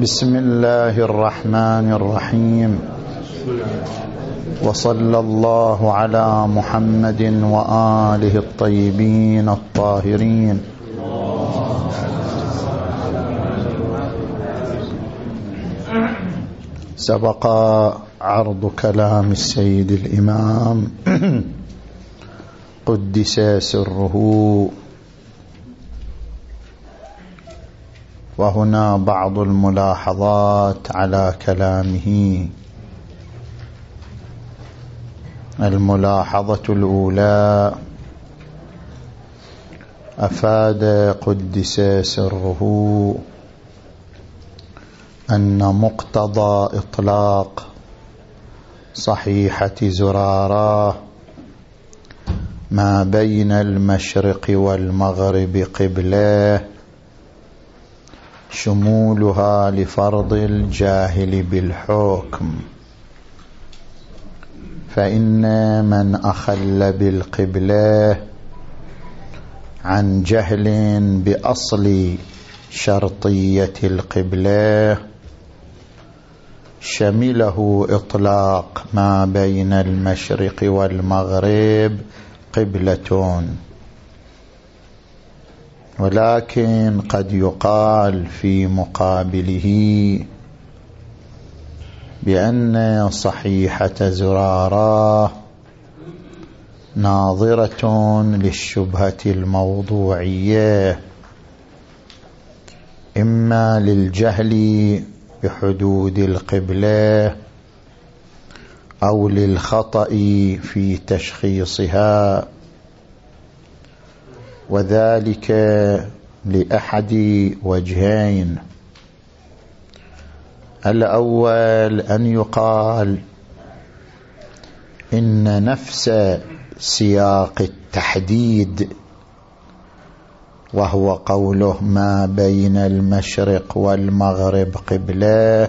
بسم الله الرحمن الرحيم. وصلى الله على محمد وآله الطيبين الطاهرين. سبق عرض كلام السيد الإمام. قدس سره. وهنا بعض الملاحظات على كلامه. الملاحظة الأولى أفاد قدس سره أن مقتضى إطلاق صحيحة زرارة ما بين المشرق والمغرب قبله شمولها لفرض الجاهل بالحكم. فإن من أخل بالقبلة عن جهل بأصل شرطية القبلة شمله إطلاق ما بين المشرق والمغرب قبلتون ولكن قد يقال في مقابله بأن صحيحة زرارة ناظرة للشبهة الموضوعية إما للجهل بحدود القبلة أو للخطأ في تشخيصها. وذلك لأحد وجهين. الأول أن يقال إن نفس سياق التحديد وهو قوله ما بين المشرق والمغرب قبله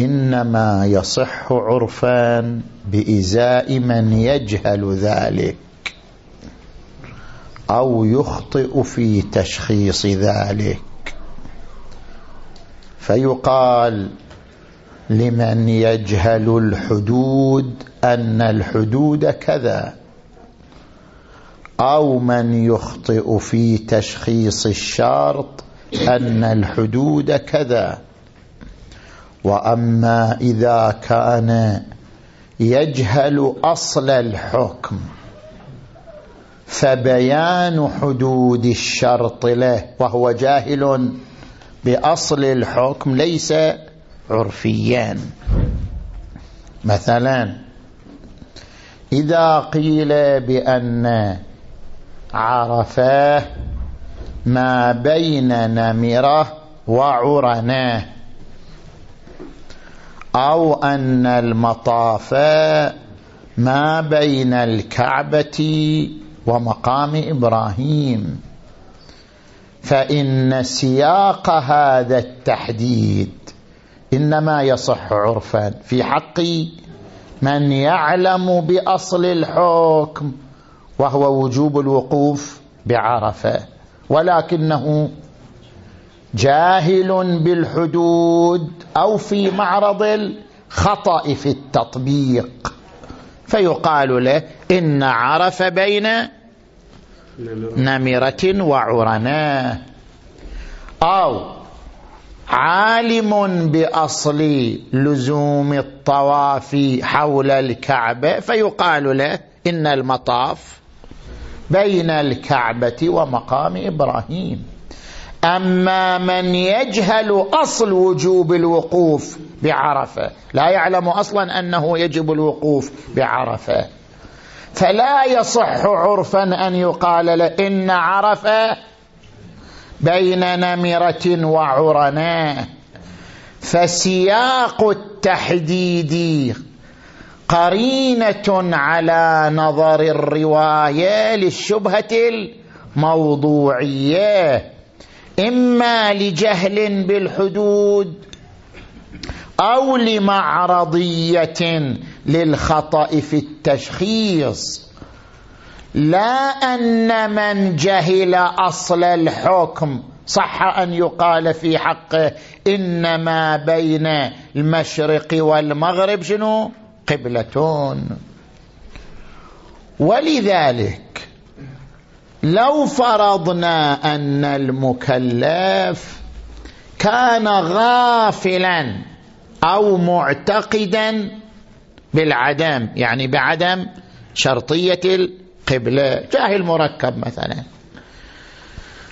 إنما يصح عرفا بإزاء من يجهل ذلك. أو يخطئ في تشخيص ذلك. فيقال لمن يجهل الحدود أن الحدود كذا. أو من يخطئ في تشخيص الشرط أن الحدود كذا. وأما إذا كان يجهل أصل الحكم فبيان حدود الشرط له وهو جاهل بأصل الحكم ليس عرفيا. مثلا إذا قيل بأن عرفاه ما بين نمرة وعرناه أو أن المطاف ما بين الكعبة ومقام إبراهيم. فإن سياق هذا التحديد إنما يصح عرفا. في حق من يعلم بأصل الحكم وهو وجوب الوقوف بعرفة. ولكنه جاهل بالحدود أو في معرض الخطأ في التطبيق. فيقال له إن عرف بين نمرة. وعرناء. أو عالم بأصل لزوم الطواف حول الكعبة فيقال له إن المطاف بين الكعبة ومقام إبراهيم. أما من يجهل أصل وجوب الوقوف بعرفة. لا يعلم أصلا أنه يجب الوقوف بعرفة. فلا يصح عرفا أن يقال له إن عرفة بين نمرة وعرناء. فسياق التحديد قرينة على نظر الرواية للشبهة الموضوعية. إما لجهل بالحدود أو لمعرضية للخطأ في التشخيص. لا أن من جهل أصل الحكم. صح أن يقال في حقه إنما بين المشرق والمغرب شنو؟ قبلتون. ولذلك لو فرضنا أن المكلف كان غافلا أو معتقدا بالعدم يعني بعدم شرطية القبلة جاهل مركب مثلا.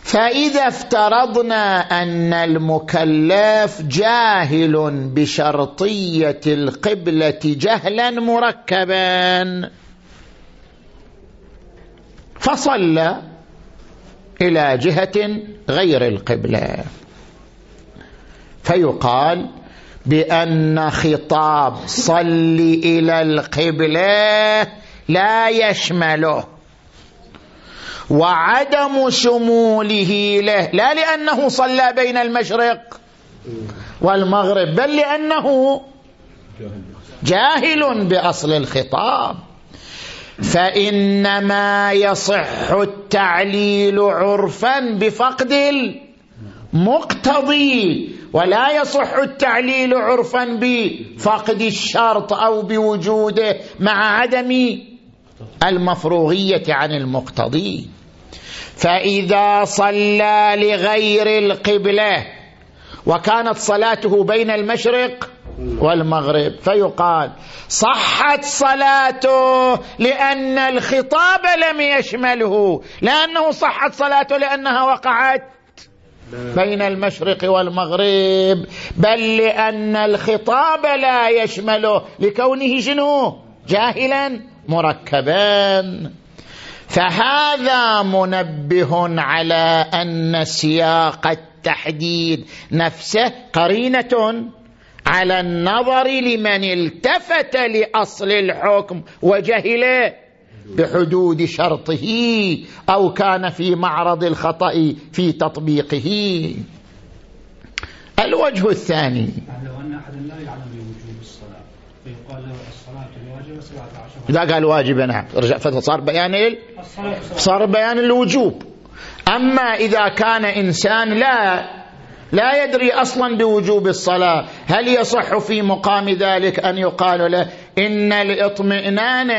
فإذا افترضنا أن المكلف جاهل بشرطية القبلة جهلا مركبا فصلى إلى جهة غير القبلة. فيقال بأن خطاب صل إلى القبلة لا يشمله وعدم شموله له لا لأنه صلى بين المشرق والمغرب بل لأنه جاهل بأصل الخطاب. فإنما يصح التعليل عرفا بفقد المقتضي ولا يصح التعليل عرفا بفقد الشرط أو بوجوده مع عدم المفروغية عن المقتضي. فإذا صلى لغير القبلة وكانت صلاته بين المشرق والمغرب. فيقال صحت صلاته لأن الخطاب لم يشمله. لأنه صحت صلاته لأنها وقعت بين المشرق والمغرب. بل لأن الخطاب لا يشمله. لكونه شنو؟ جاهلا مركبا. فهذا منبه على أن سياق التحديد نفسه قرينة. على النظر لمن التفت لأصل الحكم وجهل بحدود شرطه أو كان في معرض الخطأ في تطبيقه. الوجه الثاني. لو أن أحدا لا يعلم بوجوب الصلاة. فيقال له الصلاة واجبة 17 إذا قال واجبة نعم. رجع فصار بيان ال... صار بيان الوجوب. أما إذا كان إنسان لا لا يدري أصلا بوجوب الصلاة. هل يصح في مقام ذلك أن يقال له إن الاطمئنان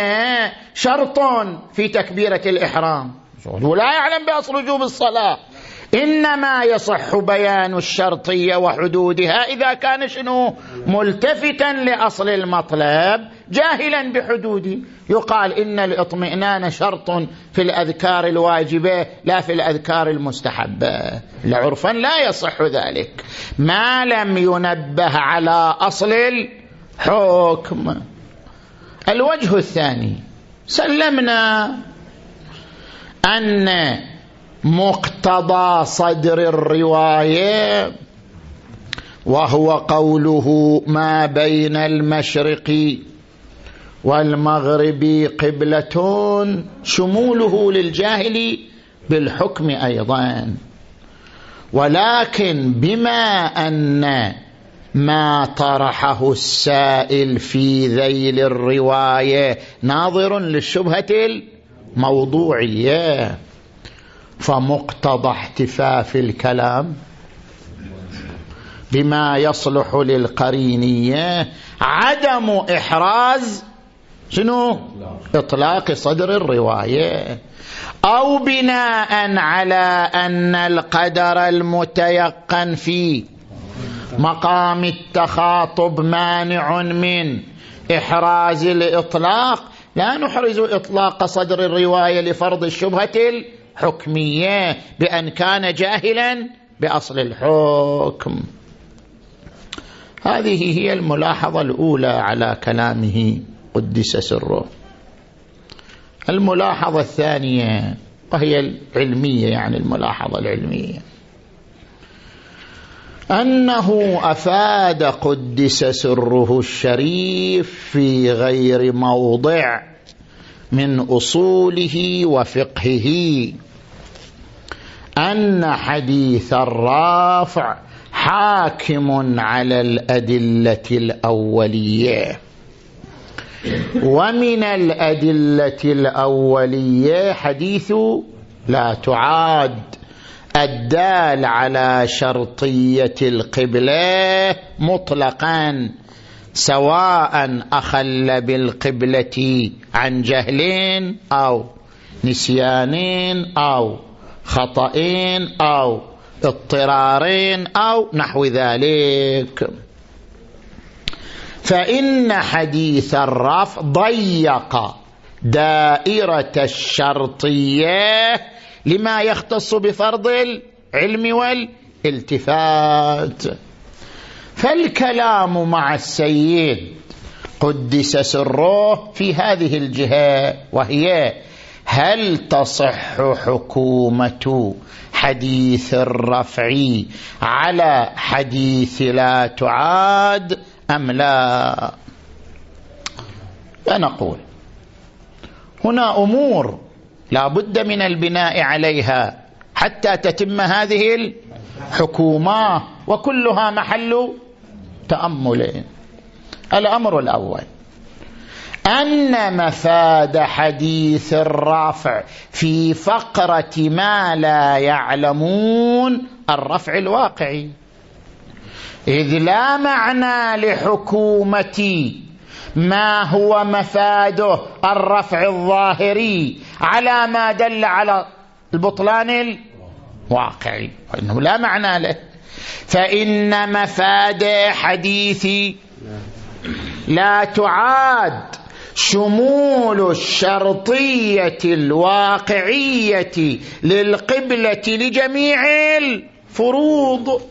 شرط في تكبيرة الإحرام؟ ولا يعلم بأصل وجوب الصلاة. إنما يصح بيان الشرطية وحدودها إذا كان شنو؟ ملتفتا لأصل المطلب جاهلا بحدوده يقال إن الاطمئنان شرط في الأذكار الواجبة لا في الأذكار المستحبة. لعرفا لا يصح ذلك. ما لم ينبه على أصل الحكم. الوجه الثاني سلمنا أن مقتضى صدر الرواية وهو قوله ما بين المشرق والمغرب قبلة شموله للجاهل بالحكم أيضا. ولكن بما أن ما طرحه السائل في ذيل الرواية ناظر للشبهة الموضوعية. فمقتضى احتفاف الكلام بما يصلح للقرينية. عدم إحراز شنو؟ إطلاق صدر الرواية. أو بناء على أن القدر المتيقن في مقام التخاطب مانع من إحراز الإطلاق. لا نحرز إطلاق صدر الرواية لفرض الشبهة الحكمية بأن كان جاهلا بأصل الحكم. هذه هي الملاحظة الأولى على كلامه قدس سره. الملاحظة الثانية وهي العلمية يعني الملاحظة العلمية. أنه أفاد قدس سره الشريف في غير موضع من أصوله وفقهه. أن حديث الرافع حاكم على الأدلة الأولية. ومن الأدلة الأولية حديث لا تعاد الدال على شرطية القبلة مطلقا سواء أخل بالقبلة عن جهل أو نسيان أو خطأ أو اضطرار أو نحو ذلك. فإن حديث الرفع ضيق دائرة الشرطية لما يختص بفرض العلم والالتفات. فالكلام مع السيد قدس سره في هذه الجهة وهي هل تصح حكومة حديث الرفع على حديث لا تعاد أم لا؟ فنقول هنا أمور لا بد من البناء عليها حتى تتم هذه الحكومة وكلها محل تأمل. الأمر الأول. أن مفاد حديث الرافع في فقرة ما لا يعلمون الرفع الواقعي إذ لا معنى لحكومتي ما هو مفاده الرفع الظاهري على ما دل على البطلان الواقعي وإنه لا معنى له. فإن مفاد حديثي لا تعاد شمول الشرطية الواقعية للقبلة لجميع الفروض.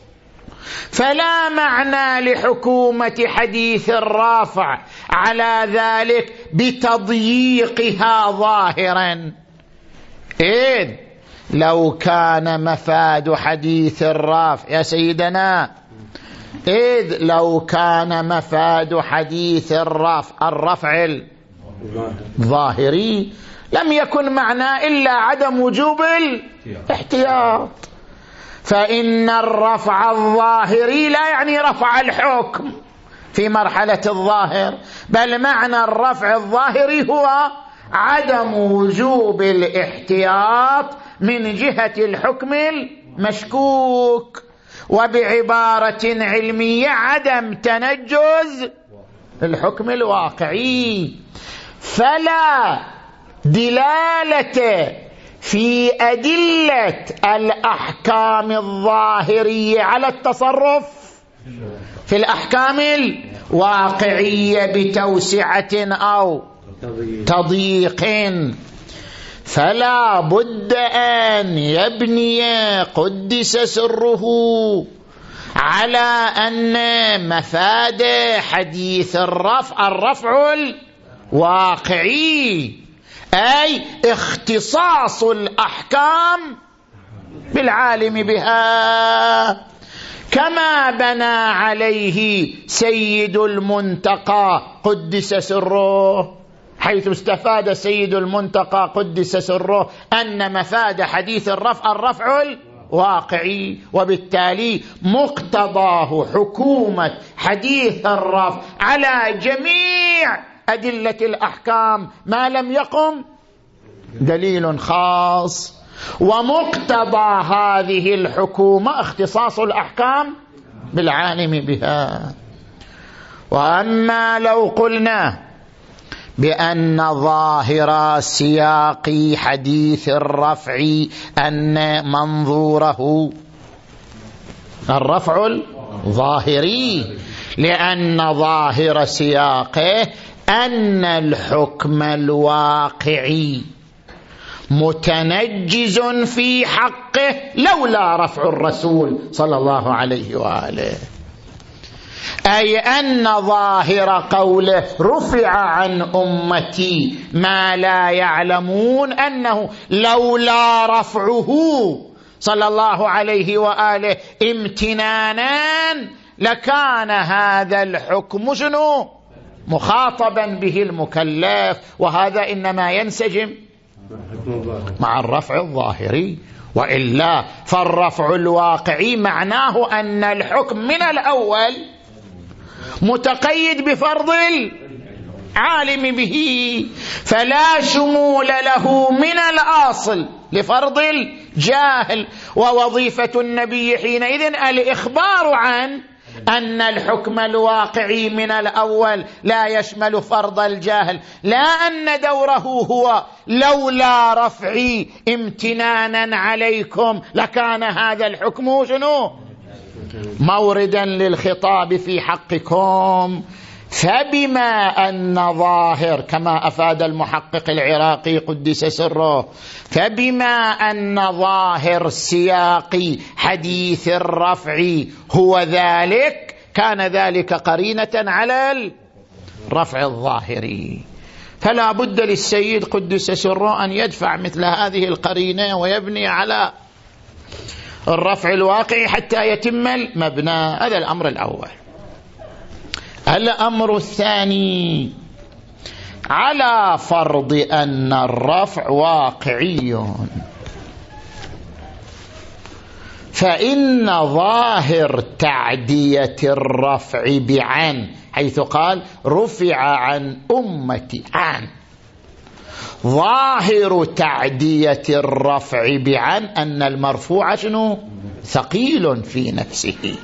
فلا معنى لحكومة حديث الرافع على ذلك بتضييقها ظاهرا. إذ لو كان مفاد حديث الرافع يا سيدنا إذ لو كان مفاد حديث الرفع الرفع الظاهري لم يكن معناه إلا عدم وجوب الاحتياط. فإن الرفع الظاهري لا يعني رفع الحكم في مرحلة الظاهر بل معنى الرفع الظاهري هو عدم وجوب الاحتياط من جهة الحكم المشكوك. وبعبارة علمية عدم تنجز الحكم الواقعي. فلا دلالة في أدلة الأحكام الظاهرية على التصرف في الأحكام الواقعية بتوسعة أو تضييق. فلا بد أن يبني قدس سره على أن مفاد حديث الرفع الرفع الواقعي أي اختصاص الأحكام بالعالم بها. كما بنى عليه سيد المنتقى قدس سره. حيث استفاد سيد المنتقى قدس سره أن مفاد حديث الرفع الرفع الواقعي. وبالتالي مقتضاه حكومة حديث الرفع على جميع أدلة الأحكام ما لم يقم دليل خاص. ومقتضى هذه الحكومة اختصاص الأحكام بالعالم بها. وأما لو قلنا بأن ظاهر سياق حديث الرفع أن منظوره الرفع الظاهري لأن ظاهر سياقه أن الحكم الواقعي متنجز في حقه لولا رفع الرسول صلى الله عليه وآله. أي أن ظاهر قوله رفع عن أمتي ما لا يعلمون أنه لولا رفعه صلى الله عليه وآله امتنانا لكان هذا الحكم شنو؟ مخاطبا به المكلف وهذا إنما ينسجم مع الرفع الظاهري. وإلا فالرفع الواقعي معناه أن الحكم من الأول متقيد بفرض العالم به فلا شمول له من الأصل لفرض الجاهل. ووظيفة النبي حينئذ الإخبار عن أن الحكم الواقعي من الأول لا يشمل فرض الجاهل لا أن دوره هو لولا رفعي امتنانا عليكم لكان هذا الحكم شنو؟ موردا للخطاب في حقكم. فبما أن ظاهر كما أفاد المحقق العراقي قدس سره فبما أن ظاهر سياق حديث الرفع هو ذلك كان ذلك قرينة على الرفع الظاهري فلا بد للسيد قدس سره أن يدفع مثل هذه القرينة ويبني على الرفع الواقعي حتى يتم المبنى. هذا الأمر الأول. الأمر الثاني على فرض أن الرفع واقعي. فإن ظاهر تعدية الرفع بعن حيث قال رفع عن امتي عن. ظاهر تعدية الرفع بعن أن المرفوع شنو؟ ثقيل في نفسه.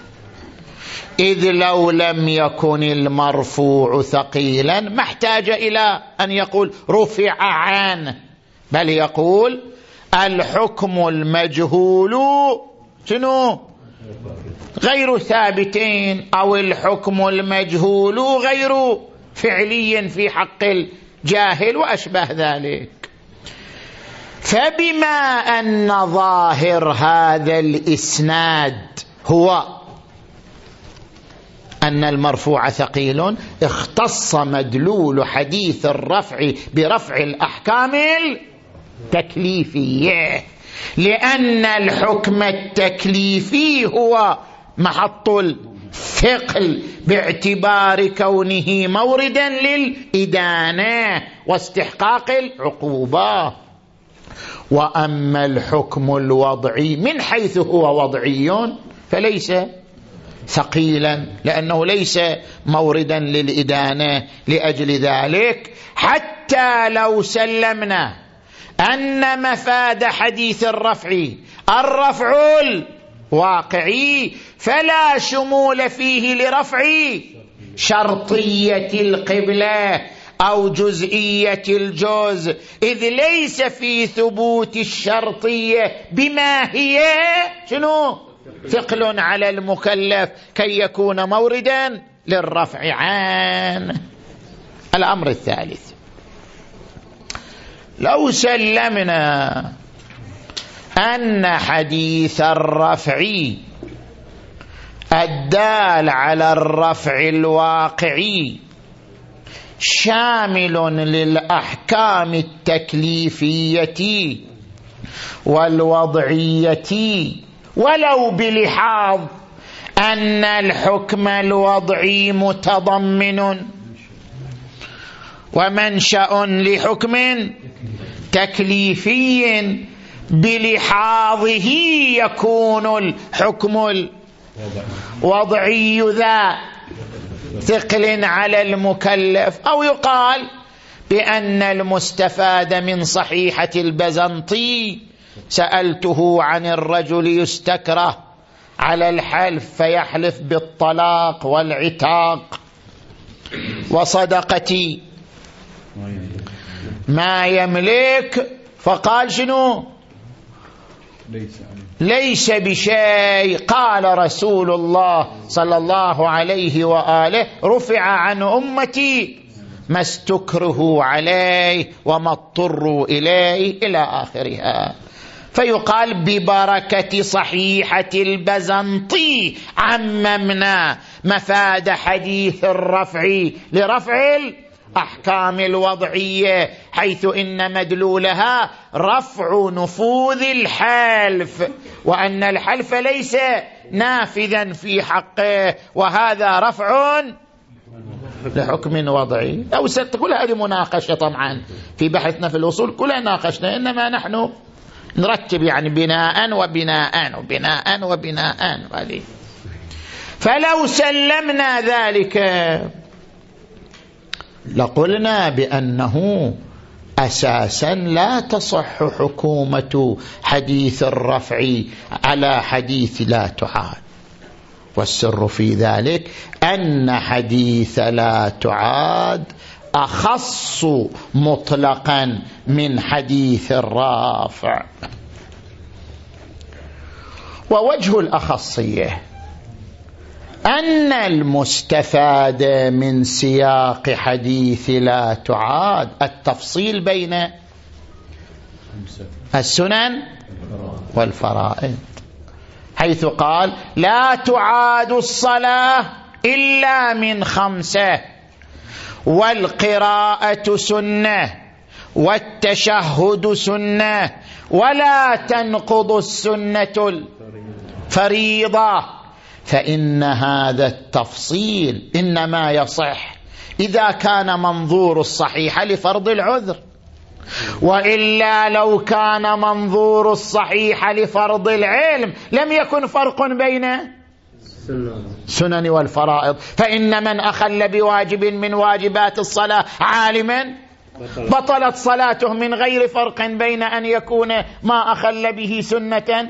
إذ لو لم يكن المرفوع ثقيلا ما احتاج إلى أن يقول رفع عنه بل يقول الحكم المجهول شنو؟ غير ثابتين أو الحكم المجهول غير فعلي في حق الجاهل وأشبه ذلك. فبما أن ظاهر هذا الإسناد هو أن المرفوع ثقيل. اختص مدلول حديث الرفع برفع الأحكام التكليفية. لأن الحكم التكليفي هو محط الثقل باعتبار كونه موردا للإدانة واستحقاق العقوبة. وأما الحكم الوضعي من حيث هو وضعي فليس ثقيلا لأنه ليس موردا للإدانة لأجل ذلك. حتى لو سلمنا أن مفاد حديث الرفع الرفع الواقعي فلا شمول فيه لرفع شرطية القبلة أو جزئية الجزء إذ ليس في ثبوت الشرطية بما هي شنو؟ ثقل على المكلف كي يكون موردا للرفع عن الأمر الثالث. لو سلمنا أن حديث الرفع الدال على الرفع الواقعي شامل للأحكام التكليفية والوضعية ولو بلحاظ أن الحكم الوضعي متضمن. ومنشأ لحكم تكليفي بلحاظه يكون الحكم الوضعي ذا ثقل على المكلف. أو يقال بأن المستفاد من صحيحة البزنطي سألته عن الرجل يستكره على الحلف فيحلف بالطلاق والعتاق. وصدقتي ما يملك؟ فقال شنو؟ ليس بشيء. قال رسول الله صلى الله عليه وآله رفع عن أمتي ما استكرهوا عليه وما اضطروا إليه إلى آخرها. فيقال ببركة صحيحة البزنطي عممنا مفاد حديث الرفع لرفع الأحكام الوضعية حيث إن مدلولها رفع نفوذ الحلف وأن الحلف ليس نافذا في حقه وهذا رفع لحكم وضعي. أو كل هذه مناقشة طبعا في بحثنا في الأصول كلها ناقشنا إنما نحن نرتب يعني بناء وبناء وبناء وبناء فلو سلمنا ذلك لقلنا بأنه أساسا لا تصح حكومة حديث الرفع على حديث لا تعاد. والسر في ذلك أن حديث لا تعاد أخص مطلقا من حديث الرافع. ووجه الأخصية أن المستفاد من سياق حديث لا تعاد. التفصيل بين السنن والفرائض حيث قال لا تعاد الصلاة إلا من خمسة. والقراءة سنة والتشهد سنة ولا تنقض السنة الفريضة. فإن هذا التفصيل إنما يصح إذا كان منظور الصحيح لفرض العذر. وإلا لو كان منظور الصحيح لفرض العلم لم يكن فرق بين سنن والفرائض. فإن من أخل بواجب من واجبات الصلاة عالما بطلت صلاته من غير فرق بين أن يكون ما أخل به سنة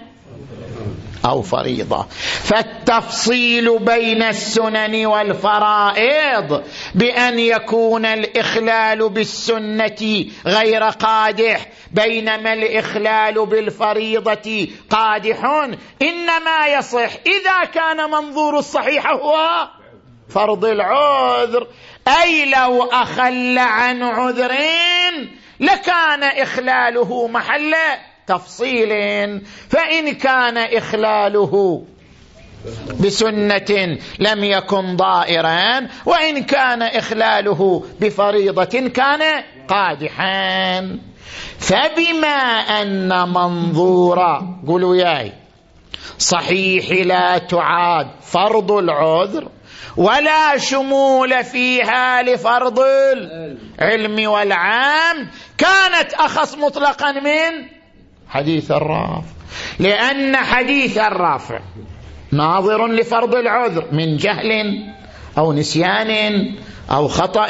أو فريضة. فالتفصيل بين السنن والفرائض بأن يكون الإخلال بالسنة غير قادح بينما الإخلال بالفريضة قادح. إنما يصح. إذا كان منظور الصحيح هو فرض العذر. أي لو أخل عن عذر لكان إخلاله محل تفصيل. فإن كان إخلاله بسنة لم يكن ضائرا وإن كان إخلاله بفريضة كان قادحا. فبما أن منظور قولوا ياي صحيح لا تعاد فرض العذر ولا شمول فيها لفرض العلم والعام كانت أخص مطلقا من حديث الرافع. لأن حديث الرافع ناظر لفرض العذر من جهل أو نسيان أو خطأ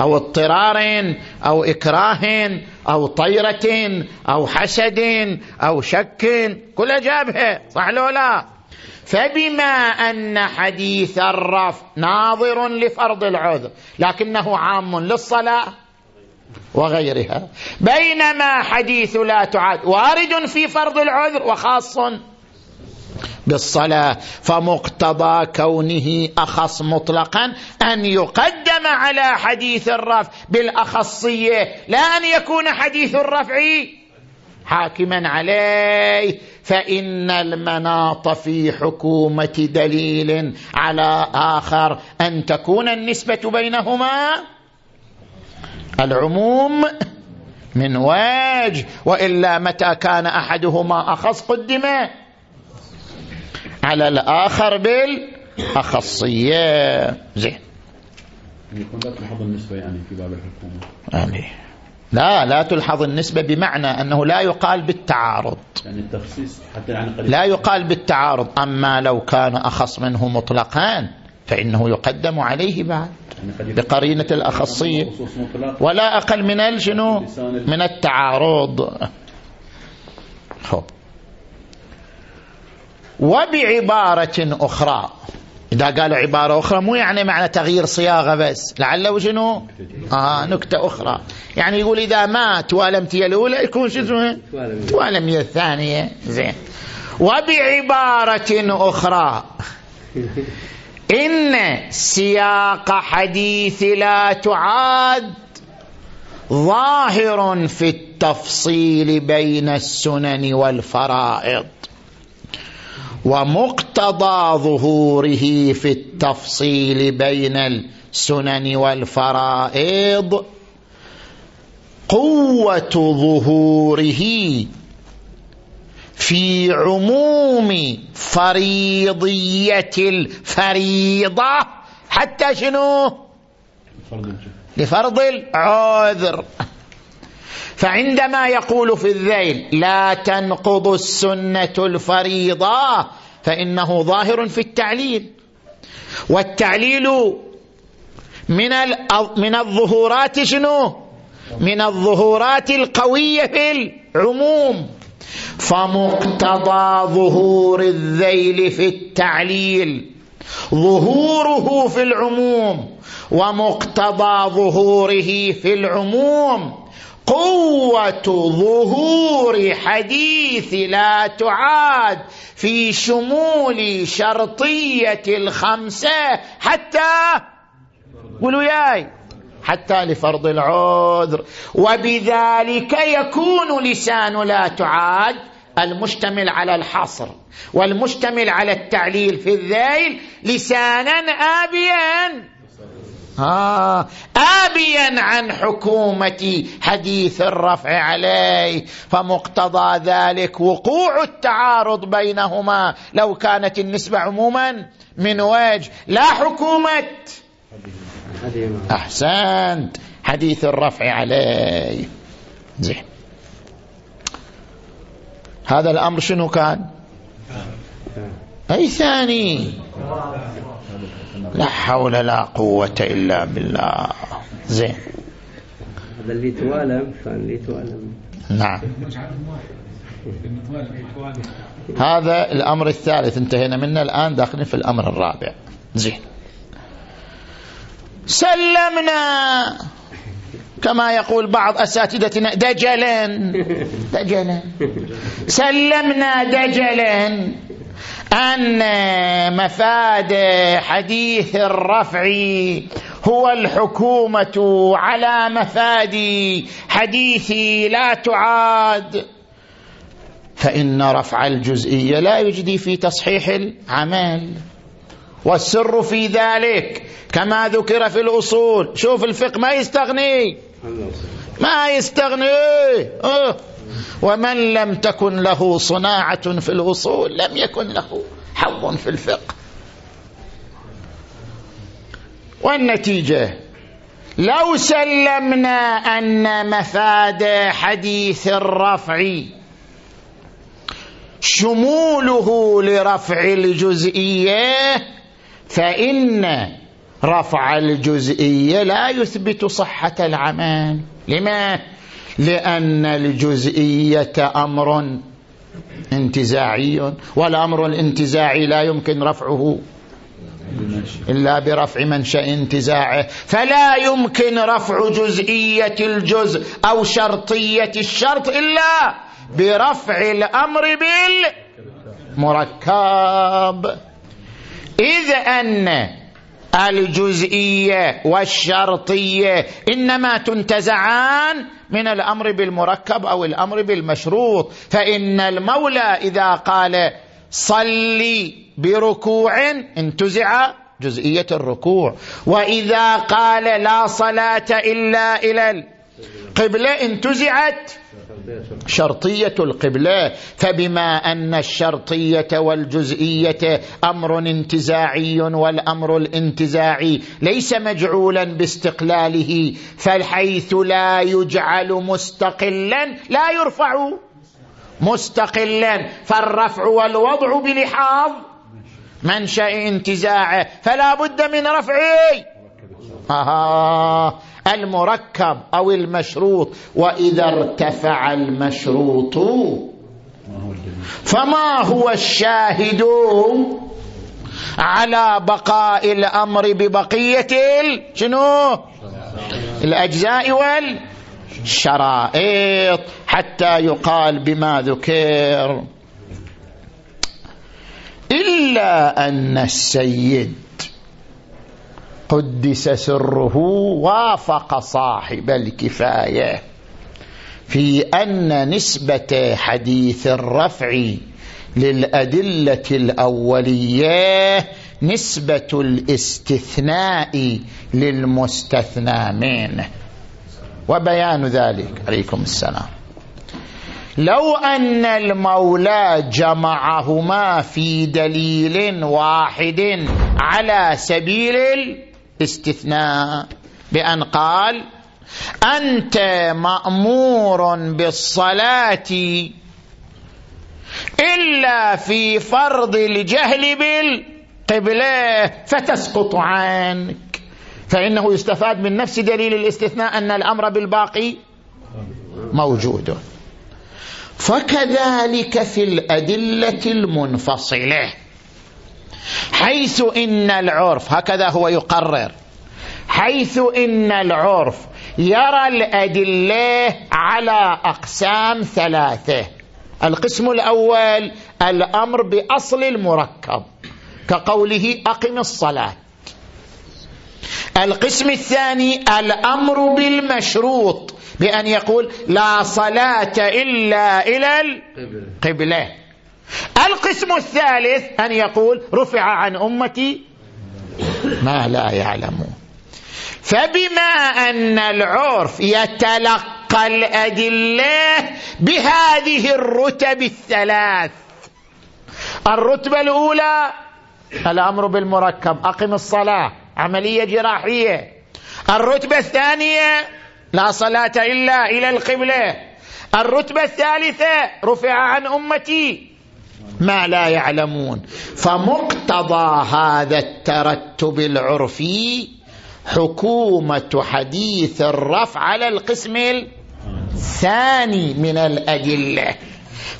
أو اضطرار أو إكراه أو طيرة أو حسد أو شك كل جابها صح لو لا؟ فبما أن حديث الرفع ناظر لفرض العذر لكنه عام للصلاة وغيرها بينما حديث لا تعاد وارد في فرض العذر وخاص بالصلاة فمقتضى كونه أخص مطلقا أن يقدم على حديث الرفع بالأخصية لا أن يكون حديث الرفع حاكما عليه. فإن المناط في حكومة دليل على آخر أن تكون النسبة بينهما العموم من وجه وإلا متى كان أحدهما أخص قدم على الآخر بالأخصية. زين. يكون لا تلحظ النسبة يعني في باب الحكومة. يعني لا لا تلحظ النسبة بمعنى أنه لا يقال بالتعارض. يعني التخصيص حتى يعني لا يقال بالتعارض. أما لو كان أخص منه مطلقان فإنه يقدم عليه بعد بقرينة الأخصية. ولا أقل من الجنو من التعارض. وبعبارة أخرى. إذا قالوا عبارة أخرى مو يعني معنى تغيير صياغة بس. لعله شنو آه نكتة أخرى. يعني يقول إذا مات والمتي الأولى يكون شو اسمه؟ والمية الثانية. زين. وبعبارة أخرى. إن سياق حديث لا تعاد ظاهر في التفصيل بين السنن والفرائض. ومقتضى ظهوره في التفصيل بين السنن والفرائض. قوة ظهوره في عموم فريضية الفريضة. حتى شنو؟ لفرض العذر. فعندما يقول في الذيل لا تنقض السنة الفريضة فإنه ظاهر في التعليل. والتعليل من من الظهورات شنو؟ من الظهورات القوية في العموم. فمقتضى ظهور الذيل في التعليل ظهوره في العموم ومقتضى ظهوره في العموم. قوة ظهور حديث لا تعاد في شمول شرطية الخمسة حتى قولوا ياي حتى لفرض العذر. وبذلك يكون لسان لا تعاد المشتمل على الحصر والمشتمل على التعليل في الذيل لسانا آبيا. آبيا عن حكومة حديث الرفع عليه فمقتضى ذلك وقوع التعارض بينهما. لو كانت النسبة عموما من وجه لا حكومة. أحسنت. حديث الرفع عليه. زين. هذا الأمر شنو كان؟ أي ثاني؟ لا حول لا قوة إلا بالله. زين. هذا اللي توالم فاللي توالم. نعم. هذا الأمر الثالث انتهينا منه الآن داخلين في الأمر الرابع. زين. سلمنا. كما يقول بعض أساتذتنا دجلا. دجلا. سلمنا دجلا. أن مفاد حديث الرفع هو الحكومة على مفاد حديث لا تعاد. فإن رفع الجزئية لا يجدي في تصحيح العمل. والسر في ذلك كما ذكر في الأصول. شوف الفقه ما يستغني. ما يستغني. أوه. ومن لم تكن له صناعة في الأصول لم يكن له حظ في الفقه والنتيجة لو سلمنا أن مفاد حديث الرفع شموله لرفع الجزئية فإن رفع الجزئية لا يثبت صحة العمل لما؟ لأن الجزئية أمر انتزاعي والأمر الانتزاعي لا يمكن رفعه. إلا برفع منشأ انتزاعه. فلا يمكن رفع جزئية الجزء أو شرطية الشرط إلا برفع الأمر بالمركب. إذ أن الجزئية والشرطية إنما تنتزعان من الأمر بالمركب أو الأمر بالمشروط. فإن المولى إذا قال صلي بركوع انتزع جزئية الركوع. وإذا قال لا صلاة إلا إلى القبلة انتزعت شرطية القبلة فبما أن الشرطية والجزئية أمر انتزاعي والأمر الانتزاعي ليس مجعولا باستقلاله فالحيث لا يجعل مستقلا لا يرفع مستقلا فالرفع والوضع بلحاظ منشأ انتزاعه فلا بد من رفعه. آه المركب أو المشروط وإذا ارتفع المشروط. فما هو الشاهد على بقاء الأمر ببقية شنو؟ الأجزاء والشرائط. حتى يقال بما ذكر. إلا أن السيد قدس سره وافق صاحب الكفاية في أن نسبة حديث الرفع للأدلة الأولية نسبة الاستثناء للمستثنى منه وبيان ذلك. عليكم السلام. لو أن المولى جمعهما في دليل واحد على سبيل استثناء بأن قال أنت مأمور بالصلاة إلا في فرض الجهل بالقبلة فتسقط عنك. فإنه يستفاد من نفس دليل الاستثناء أن الأمر بالباقي موجود. فكذلك في الأدلة المنفصلة. حيث إن العرف هكذا هو يقرر. حيث إن العرف يرى الأدلة على أقسام ثلاثة. القسم الأول الأمر بأصل المركب كقوله أقم الصلاة. القسم الثاني الأمر بالمشروط بأن يقول لا صلاة إلا إلى القبلة. القسم الثالث أن يقول رفع عن أمتي؟ ما لا يعلمون فبما أن العرف يتلقى الأدلة بهذه الرتب الثلاث. الرتبة الأولى الأمر بالمركب أقم الصلاة عملية جراحية. الرتبة الثانية لا صلاة إلا إلى القبلة. الرتبة الثالثة رفع عن أمتي. ما لا يعلمون. فمقتضى هذا الترتب العرفي حكومة حديث الرفع على القسم الثاني من الأدلة.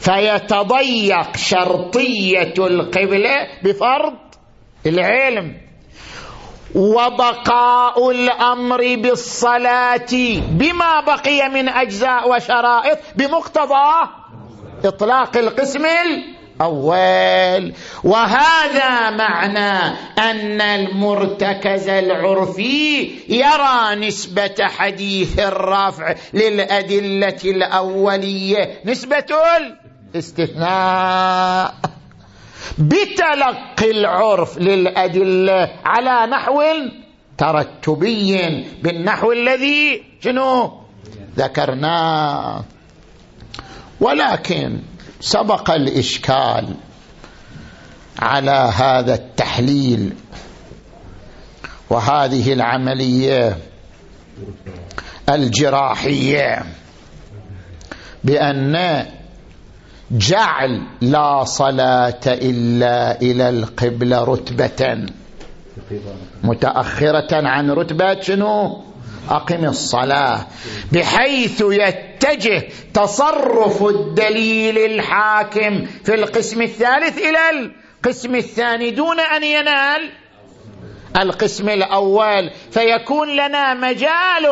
فيتضيق شرطية القبلة بفرض العلم وبقاء الأمر بالصلاة بما بقي من أجزاء وشرائط بمقتضى إطلاق القسم الأول. وهذا معنى أن المرتكز العرفي يرى نسبة حديث الرفع للأدلة الأولية. نسبة الاستثناء. بتلقي العرف للأدلة على نحو ترتبي بالنحو الذي شنو؟ ذكرناه. ولكن سبق الإشكال على هذا التحليل وهذه العملية الجراحية بأن جعل لا صلاة إلا إلى القبلة رتبة متأخرة عن رتبة شنو؟ أقم الصلاة بحيث يتجه تصرف الدليل الحاكم في القسم الثالث إلى القسم الثاني دون أن ينال القسم الأول فيكون لنا مجال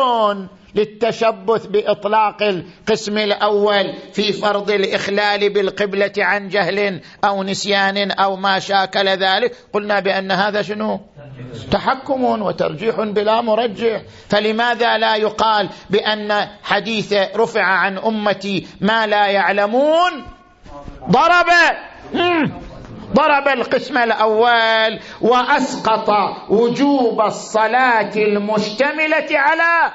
للتشبث بإطلاق القسم الأول في فرض الإخلال بالقبلة عن جهل أو نسيان أو ما شاكل ذلك. قلنا بأن هذا شنو؟ تحكم وترجيح بلا مرجح. فلماذا لا يقال بأن حديث رفع عن أمتي ما لا يعلمون؟ ضرب. ضرب القسم الأول وأسقط وجوب الصلاة المشتملة على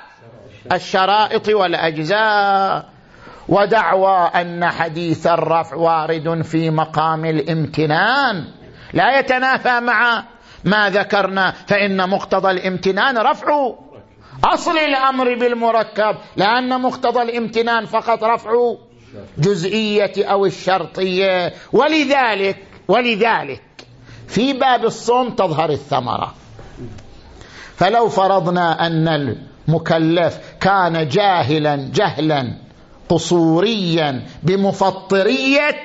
الشرائط والأجزاء ودعوى أن حديث الرفع وارد في مقام الامتنان. لا يتنافى مع ما ذكرنا فإن مقتضى الامتنان رفع أصل الأمر بالمركب لأن مقتضى الامتنان فقط رفع جزئية أو الشرطية. ولذلك ولذلك في باب الصوم تظهر الثمرة. فلو فرضنا أن مكلف كان جاهلا جهلا قصوريا بمفطرية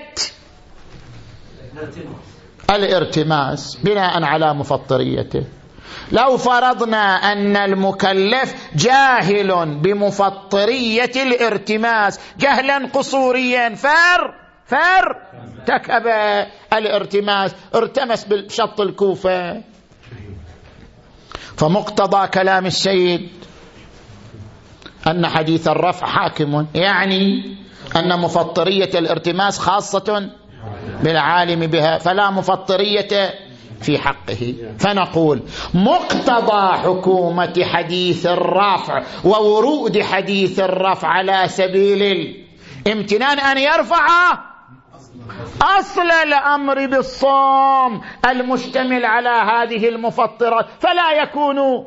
الارتماس بناء على مفطريته. لو فرضنا أن المكلف جاهل بمفطرية الارتماس جهلا قصوريا فر فارتكب الارتماس ارتمس بشط الكوفة. فمقتضى كلام السيد أن حديث الرفع حاكم. يعني أن مفطرية الارتماس خاصة بالعالم بها فلا مفطرية في حقه. فنقول مقتضى حكومة حديث الرفع وورود حديث الرفع على سبيل الامتنان أن يرفع أصل الأمر بالصوم المشتمل على هذه المفطرات فلا يكون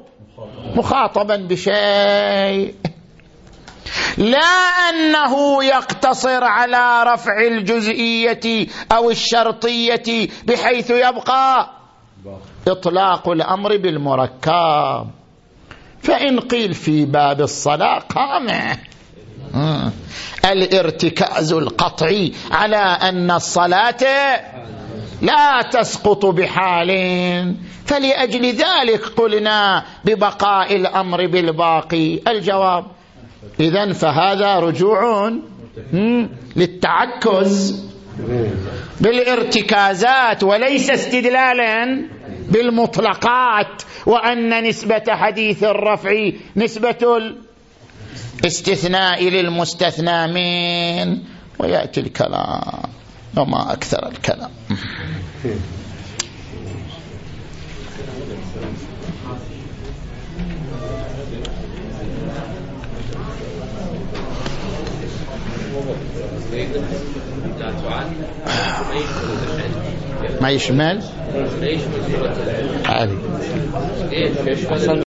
مخاطبا بشيء. لا أنه يقتصر على رفع الجزئية أو الشرطية بحيث يبقى إطلاق الأمر بالمركب. فإن قيل في باب الصلاة قامع الارتكاز القطعي على أن الصلاة لا تسقط بحال. فلأجل ذلك قلنا ببقاء الأمر بالباقي. الجواب اذا فهذا رجوع للتعكز بالارتكازات وليس استدلالا بالمطلقات وأن نسبة حديث الرفع نسبة الاستثناء للمستثنى من ويأتي الكلام وما أكثر الكلام. ما يشمل؟ ما يشمل